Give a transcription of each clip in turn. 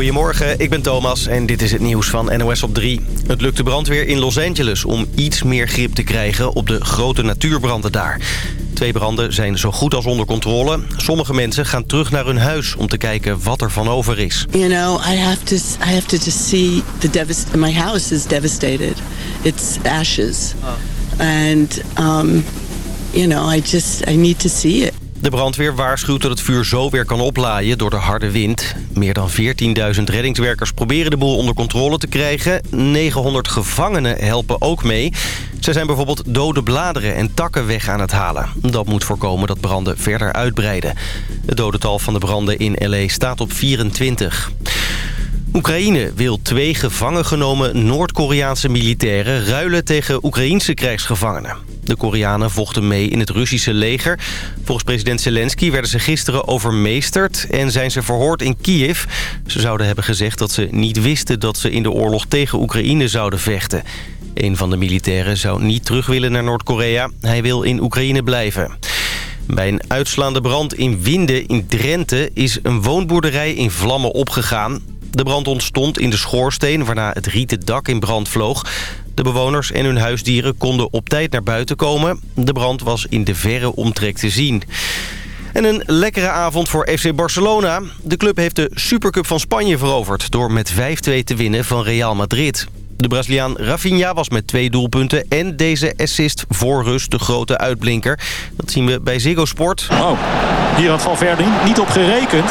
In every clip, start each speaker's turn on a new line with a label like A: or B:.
A: Goedemorgen, ik ben Thomas en dit is het nieuws van NOS op 3. Het lukt de brandweer in Los Angeles om iets meer grip te krijgen op de grote natuurbranden daar. Twee branden zijn zo goed als onder controle. Sommige mensen gaan terug naar hun huis om te kijken wat er van over is.
B: You know, I have to I have to just see the devast my house is devastated. It's ashes. And um you know, I just I need to see it.
A: De brandweer waarschuwt dat het vuur zo weer kan oplaaien door de harde wind. Meer dan 14.000 reddingswerkers proberen de boel onder controle te krijgen. 900 gevangenen helpen ook mee. Ze zijn bijvoorbeeld dode bladeren en takken weg aan het halen. Dat moet voorkomen dat branden verder uitbreiden. Het dodental van de branden in L.A. staat op 24. Oekraïne wil twee gevangen genomen Noord-Koreaanse militairen... ruilen tegen Oekraïense krijgsgevangenen. De Koreanen vochten mee in het Russische leger. Volgens president Zelensky werden ze gisteren overmeesterd... en zijn ze verhoord in Kiev. Ze zouden hebben gezegd dat ze niet wisten... dat ze in de oorlog tegen Oekraïne zouden vechten. Een van de militairen zou niet terug willen naar Noord-Korea. Hij wil in Oekraïne blijven. Bij een uitslaande brand in Winde in Drenthe is een woonboerderij in vlammen opgegaan. De brand ontstond in de schoorsteen waarna het rieten dak in brand vloog. De bewoners en hun huisdieren konden op tijd naar buiten komen. De brand was in de verre omtrek te zien. En een lekkere avond voor FC Barcelona. De club heeft de Supercup van Spanje veroverd... door met 5-2 te winnen van Real Madrid. De Braziliaan Rafinha was met twee doelpunten en deze assist voor rust de grote uitblinker. Dat zien we bij Ziggo Sport.
C: Oh, hier had Valverde niet op gerekend.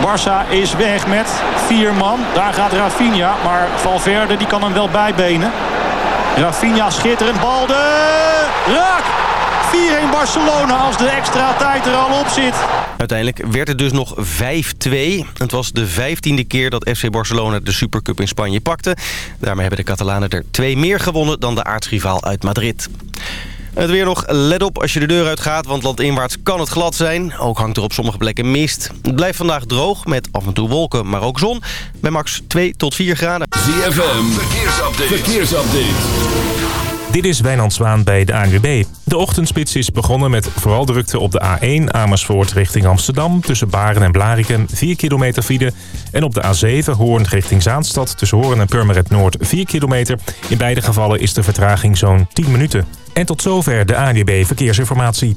C: Barça is weg met vier man. Daar gaat Rafinha, maar Valverde die kan hem wel bijbenen. Rafinha schitterend bal de raak. 4-1 Barcelona als de extra tijd er al op zit.
A: Uiteindelijk werd het dus nog 5-2. Het was de vijftiende keer dat FC Barcelona de Supercup in Spanje pakte. Daarmee hebben de Catalanen er twee meer gewonnen dan de aartsrivaal uit Madrid. Het weer nog, let op als je de deur uitgaat, want landinwaarts kan het glad zijn. Ook hangt er op sommige plekken mist. Het blijft vandaag droog, met af en toe wolken, maar ook zon. Bij max 2 tot 4 graden.
D: ZFM, verkeersupdate. verkeersupdate.
E: Dit is Wijnand Zwaan bij de ANWB. De ochtendspits is begonnen met vooral drukte op de A1 Amersfoort richting Amsterdam... tussen Baren en Blariken, 4 kilometer file. En op de A7 Hoorn richting Zaanstad tussen Hoorn en Purmerend Noord, 4 kilometer. In beide gevallen is de vertraging zo'n 10 minuten. En tot zover de ANWB Verkeersinformatie.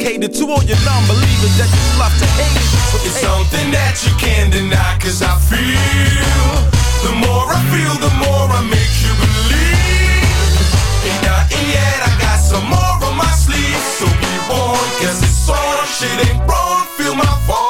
F: to all your non-believers that just love to hate. It.
G: It's something that you can't deny Cause I feel The more I feel, the more I make you believe. Ain't nothing yet, I got some more on my sleeve. So be warned, cause it's on Shit ain't wrong, feel my fall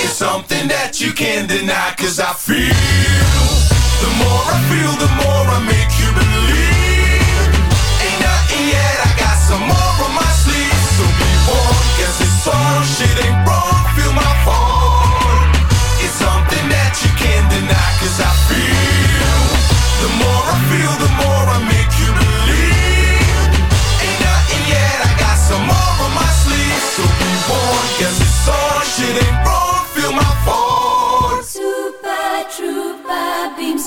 G: It's something that you can't deny, cause I feel. The more I feel, the more I make you believe. Ain't nothing yet, I got some more on my sleeve. So be warned, guess it's on, shit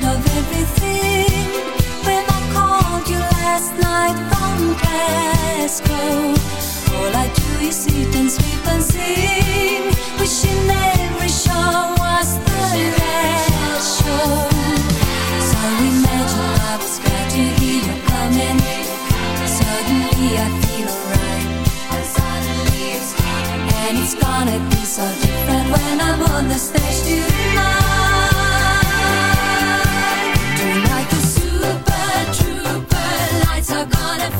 H: sick of everything. When I called you last night from Glasgow All I do is eat and sleep and sing. Wishing every show was the last show. So imagine I was glad to hear you coming. Suddenly I feel alright. And it's And it's gonna be so different when I'm on the stage Tonight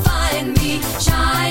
H: find me. Shining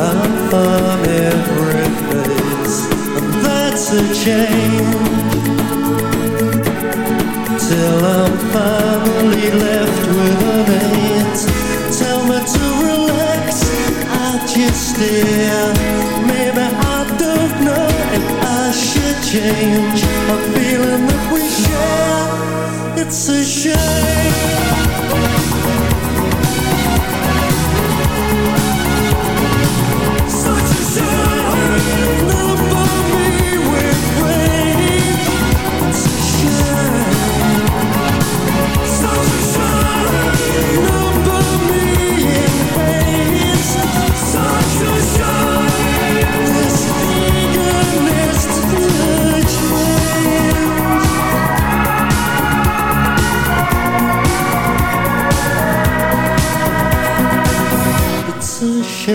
I: on every face, and that's a change. Till I'm finally left with. Tell me to relax, I just stare. Maybe I don't know if I should change. A feeling that we share, it's a shame.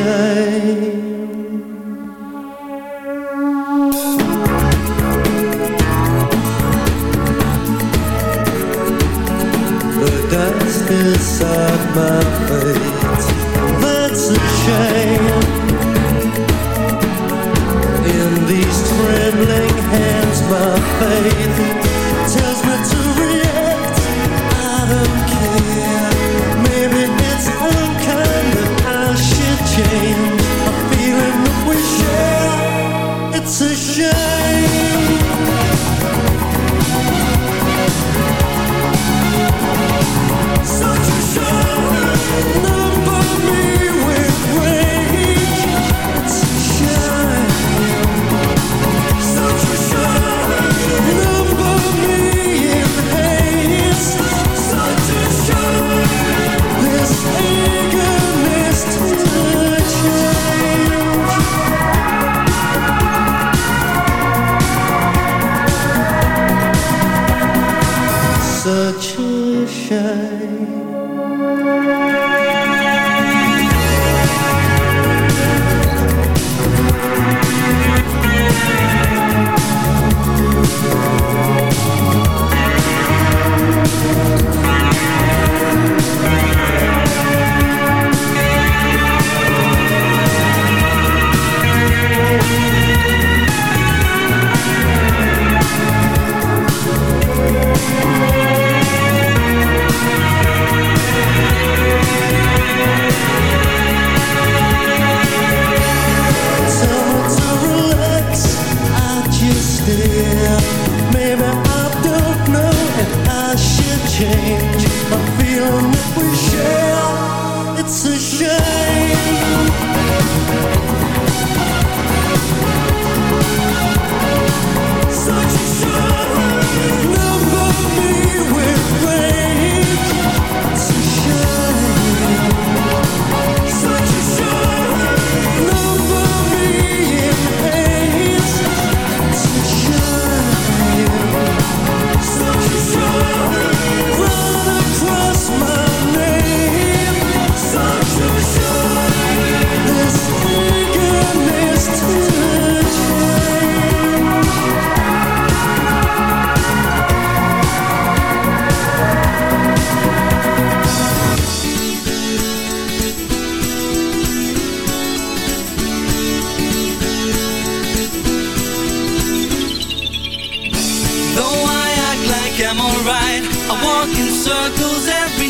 J: Hallelujah.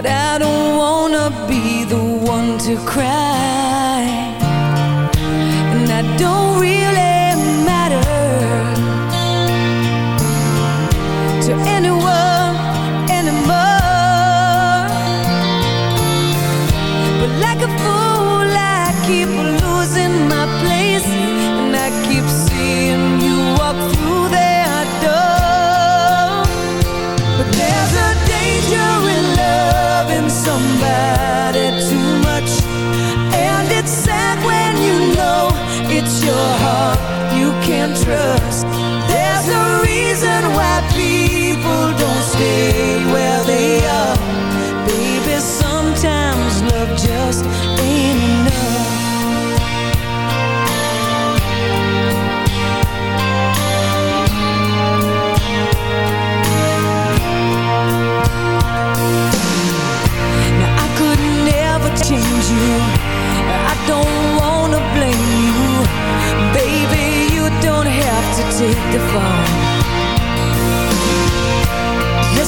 K: But I don't wanna be the one to cry. And I don't really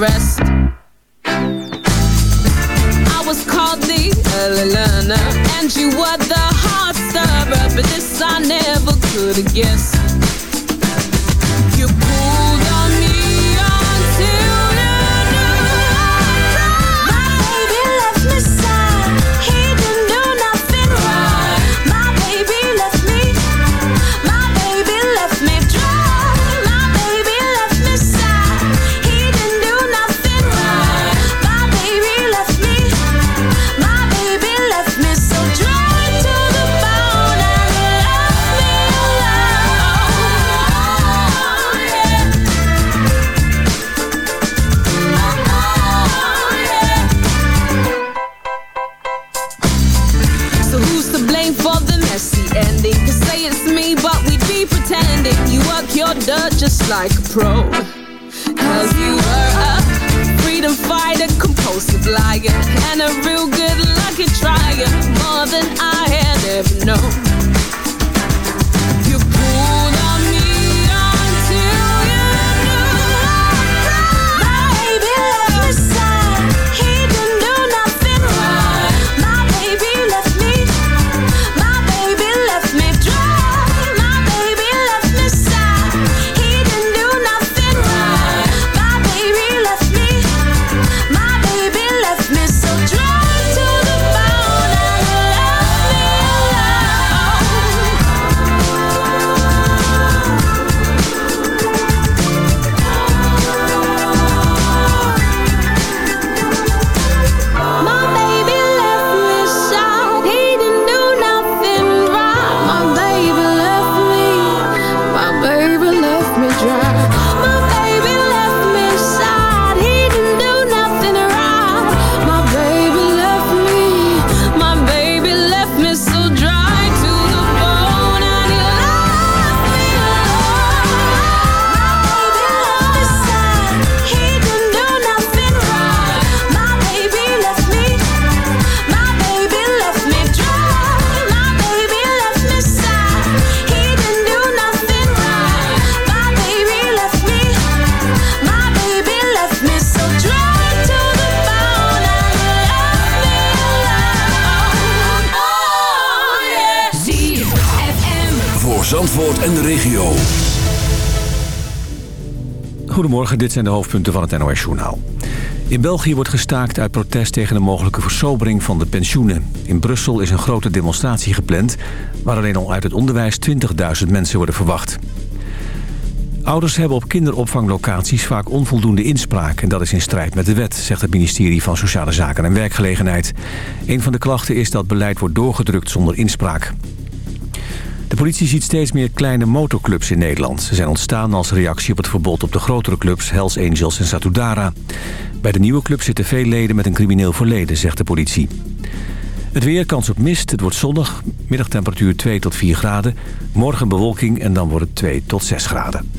L: Rest? I was called the early learner, and you were the hard stirrer, but this I never could have guessed. Known
M: dit zijn de hoofdpunten van het NOS-journaal. In België wordt gestaakt uit protest tegen de mogelijke versobering van de pensioenen. In Brussel is een grote demonstratie gepland... waar alleen al uit het onderwijs 20.000 mensen worden verwacht. Ouders hebben op kinderopvanglocaties vaak onvoldoende inspraak... en dat is in strijd met de wet, zegt het ministerie van Sociale Zaken en Werkgelegenheid. Een van de klachten is dat beleid wordt doorgedrukt zonder inspraak. De politie ziet steeds meer kleine motorclubs in Nederland. Ze zijn ontstaan als reactie op het verbod op de grotere clubs Hells Angels en Satudara. Bij de nieuwe club zitten veel leden met een crimineel verleden, zegt de politie. Het weer, kans op mist, het wordt zonnig. Middagtemperatuur 2 tot 4 graden. Morgen bewolking en dan wordt het 2 tot 6 graden.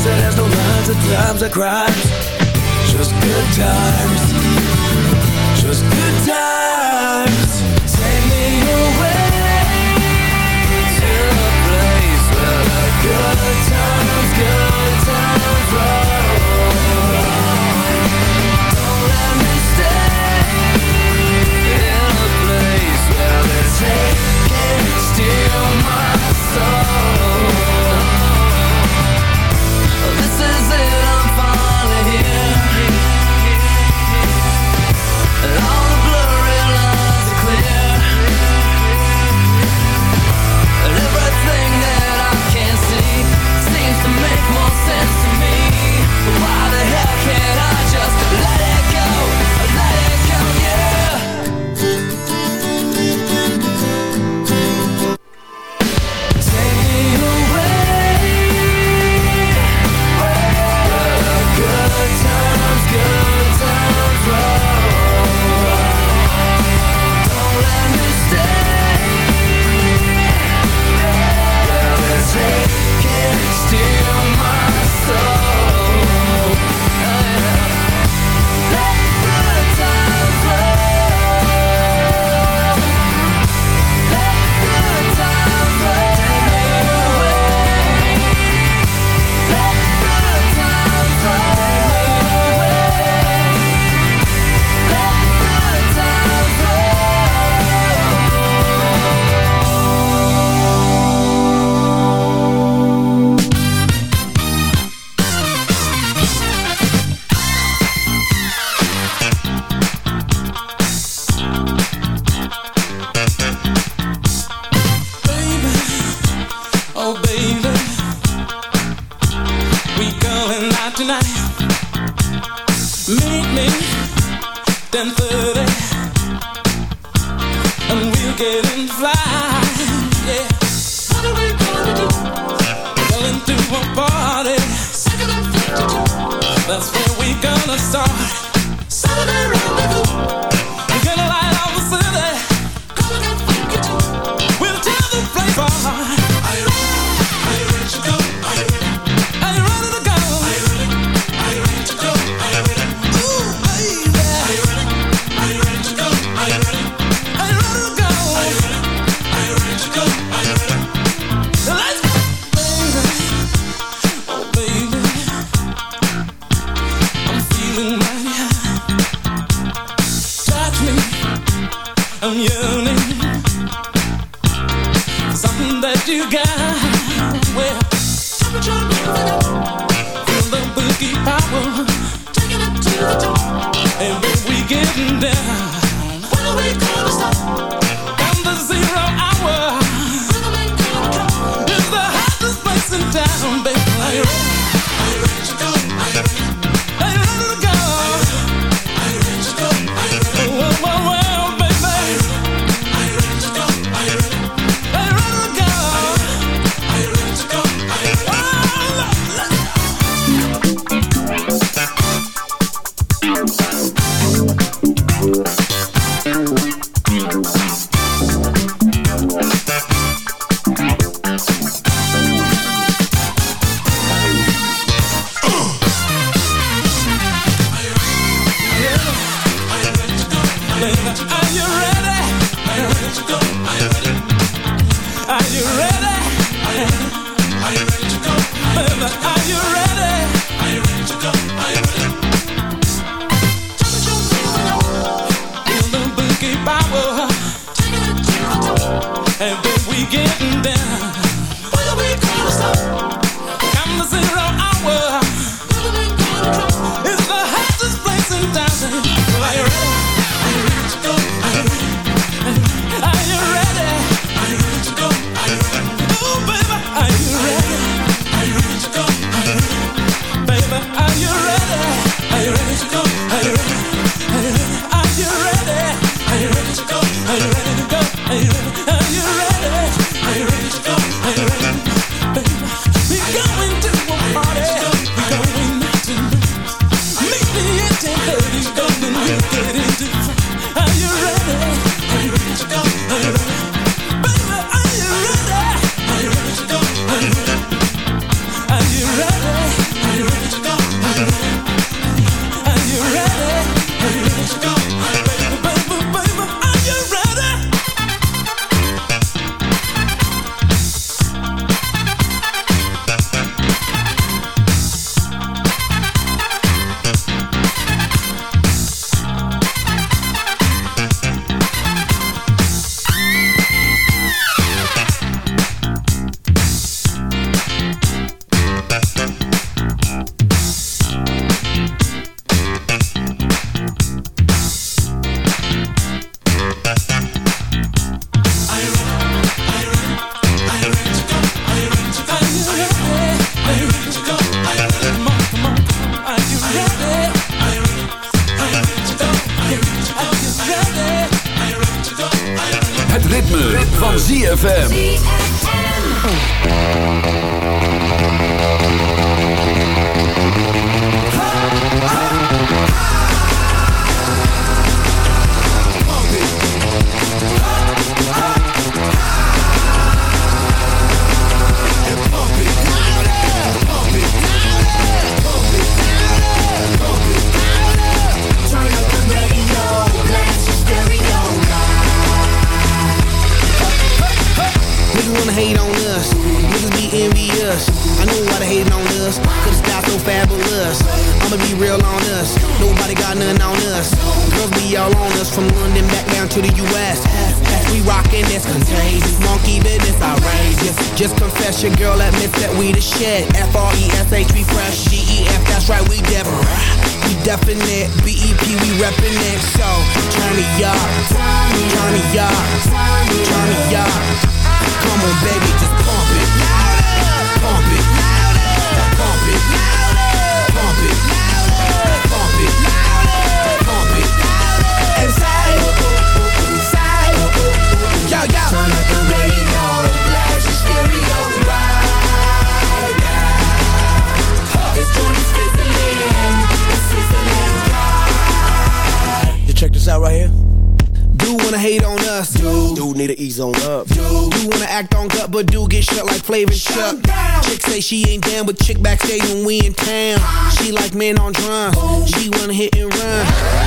N: says that
O: there's no lines of times or crimes Just good times. Just good times.
J: Down
P: with chick backstage when we in town. She like men on drum. She wanna hit and run.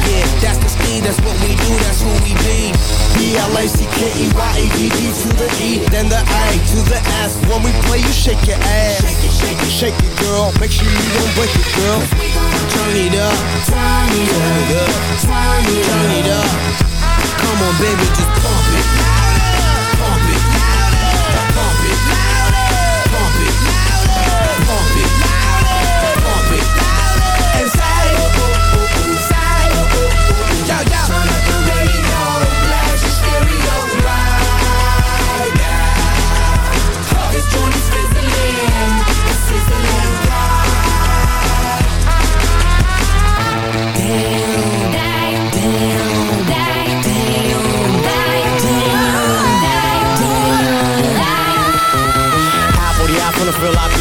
P: Yeah, that's the speed. That's what we do. That's who we be.
Q: B-L-A-C-K-E-Y-A-D-D to the E, then the A to the S. When we play, you shake your ass. Shake it, shake it, shake it, girl. Make sure you don't break it, girl.
P: Turn it up.
Q: Turn it
P: up.
Q: Turn it
P: Turn it up. Come on, baby, just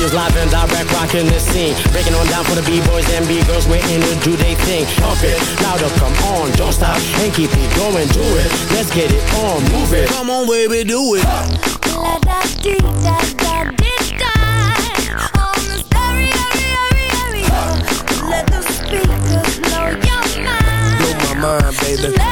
R: from the fill, I live and direct, rocking the scene. Breaking on down for the B-boys and B-girls, we're in to do they thing. Pump it, louder, come on, don't stop, and keep it going, do it. Let's get it on, move it.
P: Come on, baby, do it.
I: Let the speakers blow your mind.
P: Blow my mind, baby.